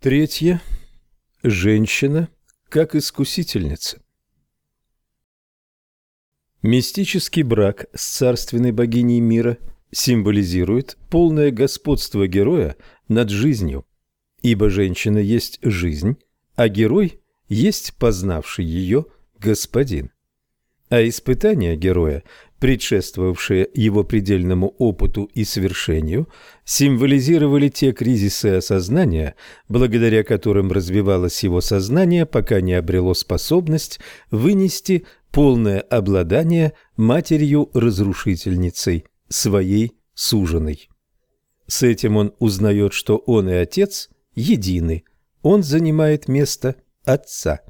Третье. Женщина как искусительница. Мистический брак с царственной богиней мира символизирует полное господство героя над жизнью, ибо женщина есть жизнь, а герой есть познавший ее господин. А испытания героя, предшествовавшие его предельному опыту и свершению, символизировали те кризисы осознания, благодаря которым развивалось его сознание, пока не обрело способность вынести полное обладание матерью-разрушительницей, своей суженой. С этим он узнает, что он и отец едины, он занимает место отца.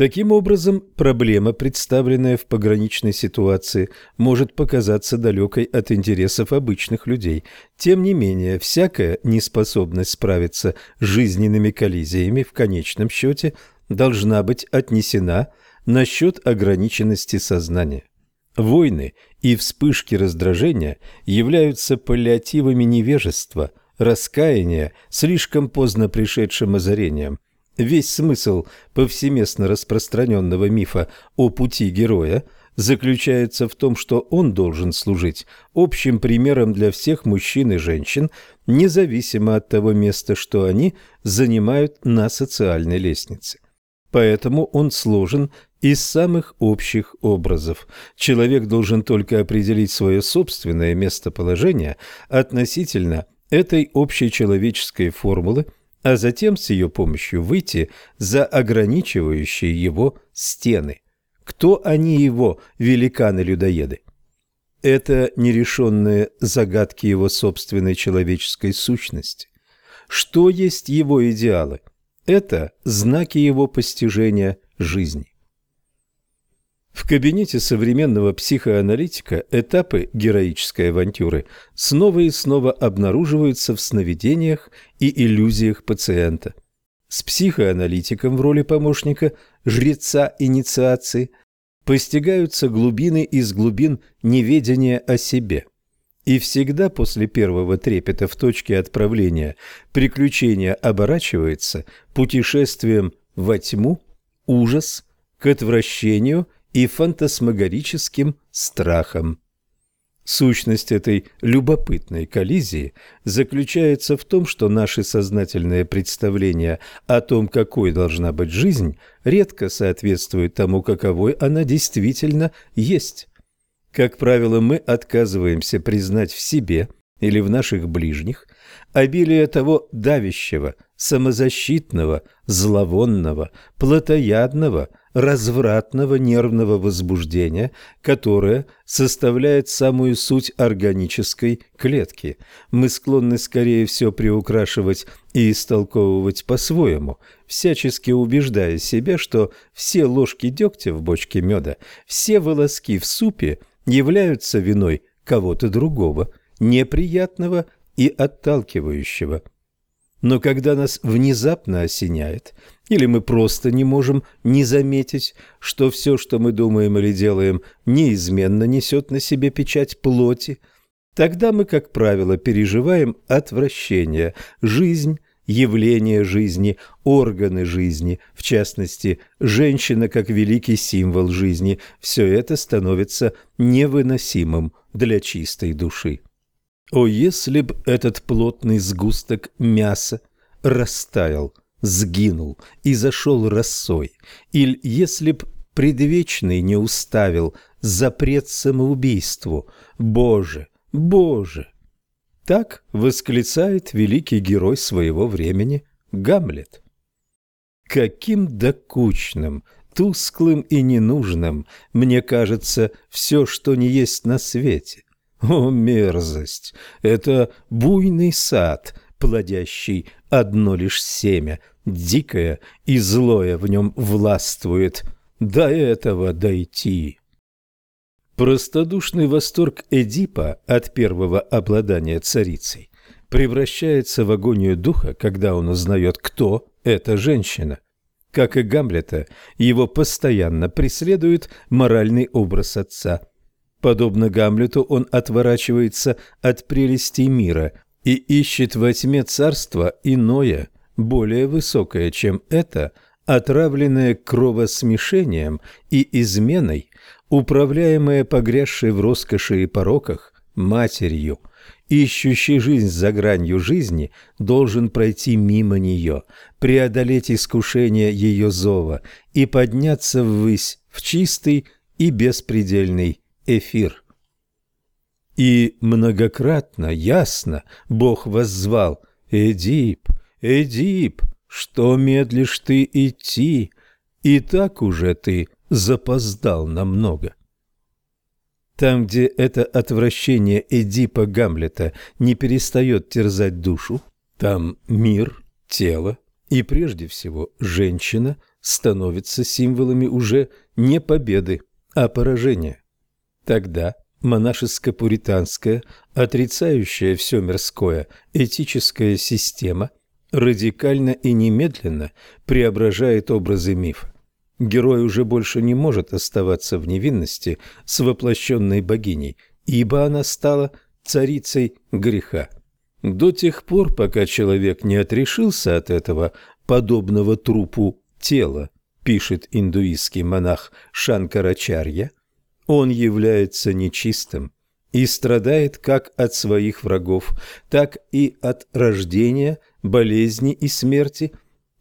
Таким образом, проблема, представленная в пограничной ситуации, может показаться далекой от интересов обычных людей. Тем не менее, всякая неспособность справиться с жизненными коллизиями в конечном счете должна быть отнесена на счет ограниченности сознания. Войны и вспышки раздражения являются паллиативами невежества, раскаяния, слишком поздно пришедшим озарением – Весь смысл повсеместно распространенного мифа о пути героя заключается в том, что он должен служить общим примером для всех мужчин и женщин, независимо от того места, что они занимают на социальной лестнице. Поэтому он сложен из самых общих образов. Человек должен только определить свое собственное местоположение относительно этой общей человеческой формулы – а затем с ее помощью выйти за ограничивающие его стены. Кто они его, великаны-людоеды? Это нерешенные загадки его собственной человеческой сущности. Что есть его идеалы? Это знаки его постижения жизни. В кабинете современного психоаналитика этапы героической авантюры снова и снова обнаруживаются в сновидениях и иллюзиях пациента. С психоаналитиком в роли помощника, жреца инициации, постигаются глубины из глубин неведения о себе. И всегда после первого трепета в точке отправления приключение оборачивается путешествием во тьму, ужас, к отвращению – и фантасмагорическим страхом. Сущность этой любопытной коллизии заключается в том, что наши сознательные представления о том, какой должна быть жизнь, редко соответствуют тому, каковой она действительно есть. Как правило, мы отказываемся признать в себе или в наших ближних обилие того давящего, самозащитного, зловонного, плотоядного, развратного нервного возбуждения, которое составляет самую суть органической клетки. Мы склонны скорее все приукрашивать и истолковывать по-своему, всячески убеждая себя, что все ложки дегтя в бочке меда, все волоски в супе являются виной кого-то другого, неприятного и отталкивающего. Но когда нас внезапно осеняет, или мы просто не можем не заметить, что все, что мы думаем или делаем, неизменно несет на себе печать плоти, тогда мы, как правило, переживаем отвращение, жизнь, явление жизни, органы жизни, в частности, женщина как великий символ жизни, все это становится невыносимым для чистой души. О, если б этот плотный сгусток мяса растаял, сгинул и зашел росой, или если б предвечный не уставил запрет самоубийству, Боже, Боже! Так восклицает великий герой своего времени Гамлет. Каким докучным, тусклым и ненужным мне кажется все, что не есть на свете. О, мерзость! Это буйный сад, плодящий одно лишь семя, дикое и злое в нем властвует. До этого дойти. Простодушный восторг Эдипа от первого обладания царицей превращается в агонию духа, когда он узнает, кто эта женщина. Как и Гамлета, его постоянно преследует моральный образ отца – Подобно Гамлету, он отворачивается от прелестей мира и ищет во тьме царства иное, более высокое, чем это, отравленное кровосмешением и изменой, управляемое погрязшей в роскоши и пороках матерью, ищущий жизнь за гранью жизни, должен пройти мимо нее, преодолеть искушение ее зова и подняться ввысь в чистый и беспредельный эфир. И многократно, ясно Бог воззвал «Эдип, Эдип, что медлишь ты идти? И так уже ты запоздал намного». Там, где это отвращение Эдипа Гамлета не перестает терзать душу, там мир, тело и прежде всего женщина становятся символами уже не победы, а поражения. Тогда монашеско-пуританская, отрицающая все мирское, этическая система радикально и немедленно преображает образы мифа. Герой уже больше не может оставаться в невинности с воплощенной богиней, ибо она стала царицей греха. До тех пор, пока человек не отрешился от этого подобного трупу тела, пишет индуистский монах Шанкарачарья, он является нечистым и страдает как от своих врагов, так и от рождения, болезни и смерти.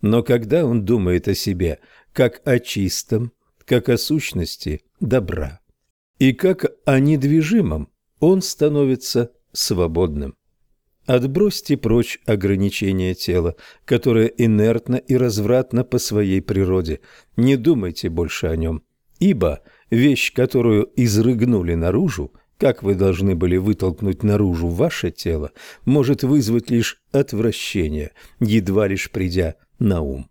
Но когда он думает о себе как о чистом, как о сущности добра и как о недвижимом, он становится свободным. Отбросьте прочь ограничения тела, которое инертно и развратно по своей природе. Не думайте больше о нем, ибо – Вещь, которую изрыгнули наружу, как вы должны были вытолкнуть наружу ваше тело, может вызвать лишь отвращение, едва лишь придя на ум.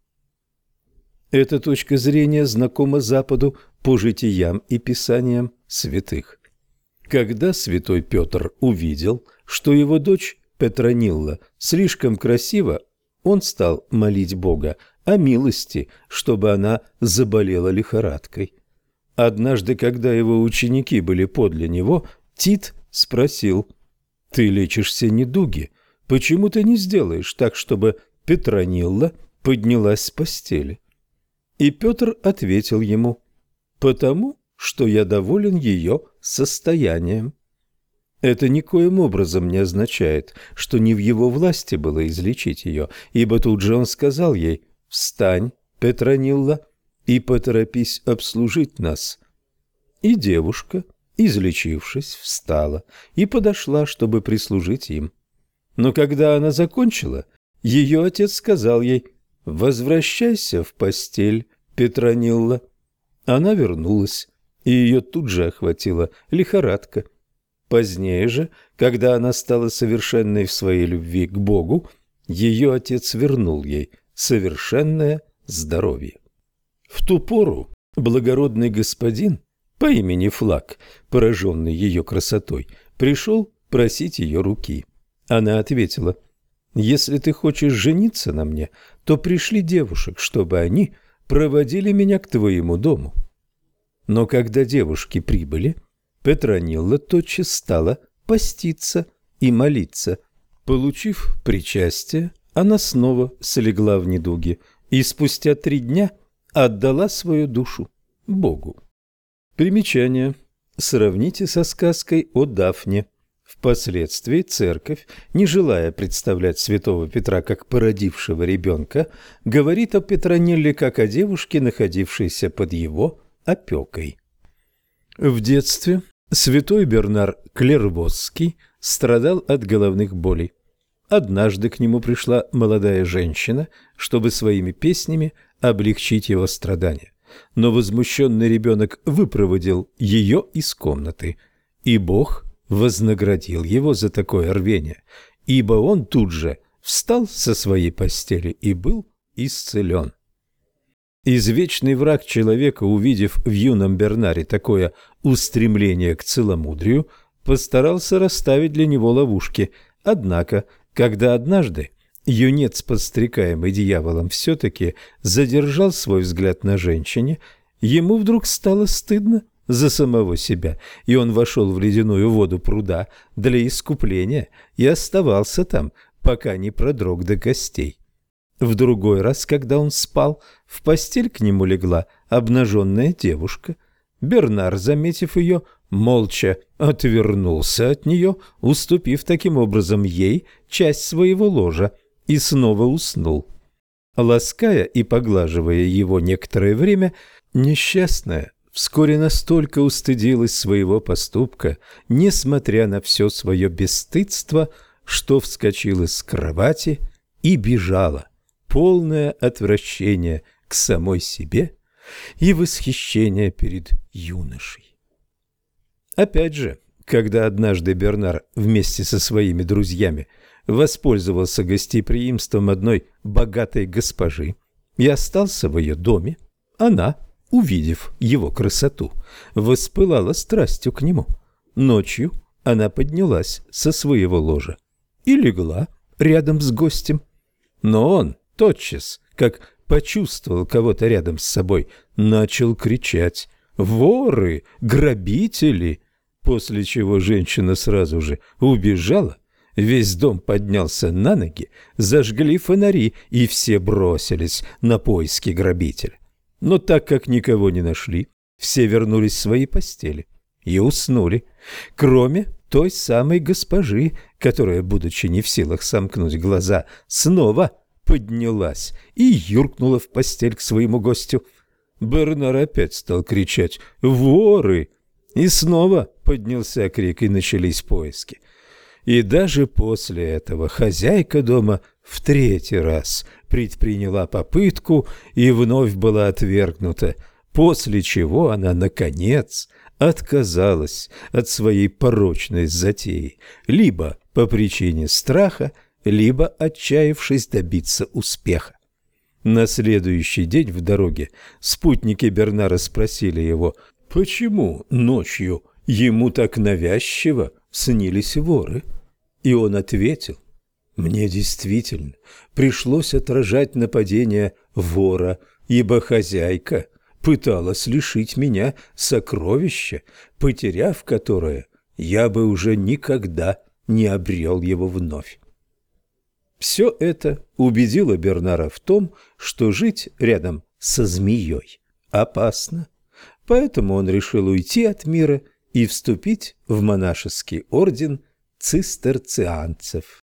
Эта точка зрения знакома Западу по житиям и писаниям святых. Когда святой Петр увидел, что его дочь Петронилла слишком красива, он стал молить Бога о милости, чтобы она заболела лихорадкой. Однажды, когда его ученики были подле него, Тит спросил, «Ты лечишься недуги, почему ты не сделаешь так, чтобы Петронилла поднялась с постели?» И Петр ответил ему, «Потому, что я доволен ее состоянием». Это никоим образом не означает, что не в его власти было излечить ее, ибо тут же он сказал ей, «Встань, Петронилла, и поторопись обслужить нас». И девушка, излечившись, встала и подошла, чтобы прислужить им. Но когда она закончила, ее отец сказал ей «Возвращайся в постель, Петронилла». Она вернулась, и ее тут же охватила лихорадка. Позднее же, когда она стала совершенной в своей любви к Богу, ее отец вернул ей совершенное здоровье. В ту пору благородный господин по имени Флаг, пораженный ее красотой, пришел просить ее руки. Она ответила, «Если ты хочешь жениться на мне, то пришли девушек, чтобы они проводили меня к твоему дому». Но когда девушки прибыли, Петронилла тотчас стала поститься и молиться. Получив причастие, она снова слегла в недуге и спустя три дня – отдала свою душу Богу. Примечание. Сравните со сказкой о Дафне. Впоследствии церковь, не желая представлять святого Петра как породившего ребенка, говорит о Петронилле как о девушке, находившейся под его опекой. В детстве святой Бернар Клервосский страдал от головных болей. Однажды к нему пришла молодая женщина, чтобы своими песнями облегчить его страдания. Но возмущенный ребенок выпроводил ее из комнаты, и Бог вознаградил его за такое рвение, ибо он тут же встал со своей постели и был исцелен. Извечный враг человека, увидев в юном Бернаре такое устремление к целомудрию, постарался расставить для него ловушки, однако, когда однажды юнец, подстрекаемый дьяволом, все-таки задержал свой взгляд на женщине, ему вдруг стало стыдно за самого себя, и он вошел в ледяную воду пруда для искупления и оставался там, пока не продрог до костей. В другой раз, когда он спал, в постель к нему легла обнаженная девушка. Бернар, заметив ее, молча отвернулся от нее, уступив таким образом ей часть своего ложа, и снова уснул. Лаская и поглаживая его некоторое время, несчастная вскоре настолько устыдилась своего поступка, несмотря на все свое бесстыдство, что вскочила с кровати и бежала, полное отвращение к самой себе и восхищение перед юношей. Опять же, когда однажды Бернар вместе со своими друзьями воспользовался гостеприимством одной богатой госпожи и остался в ее доме, она, увидев его красоту, воспылала страстью к нему. Ночью она поднялась со своего ложа и легла рядом с гостем. Но он тотчас, как почувствовал кого-то рядом с собой, начал кричать «Воры! Грабители!» После чего женщина сразу же убежала Весь дом поднялся на ноги, зажгли фонари, и все бросились на поиски грабителя. Но так как никого не нашли, все вернулись в свои постели и уснули, кроме той самой госпожи, которая, будучи не в силах сомкнуть глаза, снова поднялась и юркнула в постель к своему гостю. Бернар опять стал кричать «Воры!» И снова поднялся крик, и начались поиски. И даже после этого хозяйка дома в третий раз предприняла попытку и вновь была отвергнута, после чего она, наконец, отказалась от своей порочной затеи, либо по причине страха, либо отчаявшись добиться успеха. На следующий день в дороге спутники Бернара спросили его, почему ночью ему так навязчиво снились воры. И он ответил, «Мне действительно пришлось отражать нападение вора, ибо хозяйка пыталась лишить меня сокровища, потеряв которое, я бы уже никогда не обрел его вновь». Все это убедило Бернара в том, что жить рядом со змеей опасно. Поэтому он решил уйти от мира и вступить в монашеский орден цистерцианцев.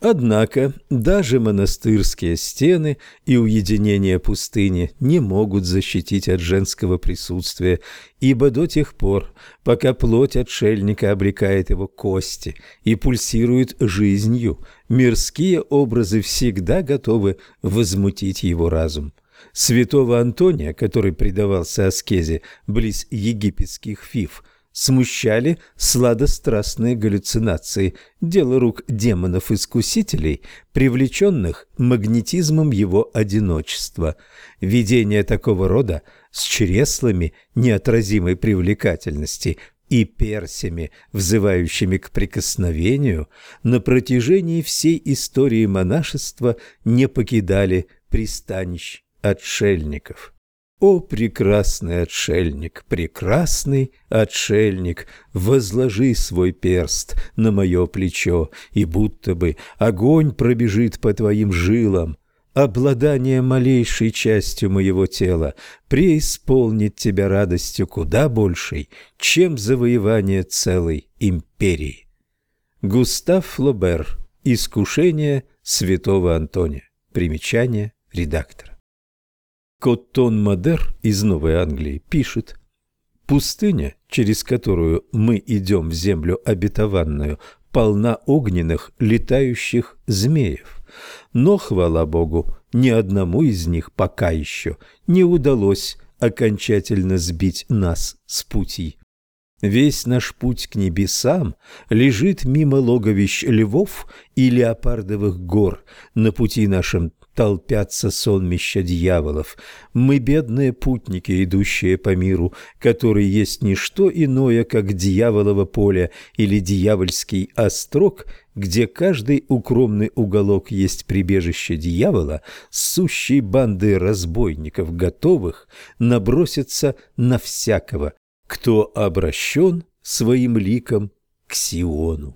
Однако даже монастырские стены и уединение пустыни не могут защитить от женского присутствия, ибо до тех пор, пока плоть отшельника облекает его кости и пульсирует жизнью, мирские образы всегда готовы возмутить его разум. Святого Антония, который предавался аскезе близ египетских фив – смущали сладострастные галлюцинации, дело рук демонов-искусителей, привлеченных магнетизмом его одиночества. Видение такого рода с чреслами неотразимой привлекательности и персями, взывающими к прикосновению, на протяжении всей истории монашества не покидали пристанищ отшельников. О, прекрасный отшельник, прекрасный отшельник, возложи свой перст на мое плечо, и будто бы огонь пробежит по твоим жилам. Обладание малейшей частью моего тела преисполнит тебя радостью куда большей, чем завоевание целой империи. Густав Флобер. Искушение святого Антония. Примечание редактора. Коттон Мадер из Новой Англии пишет «Пустыня, через которую мы идем в землю обетованную, полна огненных летающих змеев. Но, хвала Богу, ни одному из них пока еще не удалось окончательно сбить нас с пути. Весь наш путь к небесам лежит мимо логовищ львов и леопардовых гор. На пути нашем толпятся сонмища дьяволов. Мы бедные путники, идущие по миру, который есть не что иное, как дьяволово поле или дьявольский острог, где каждый укромный уголок есть прибежище дьявола, сущей банды разбойников, готовых наброситься на всякого, кто обращен своим ликом к Сиону.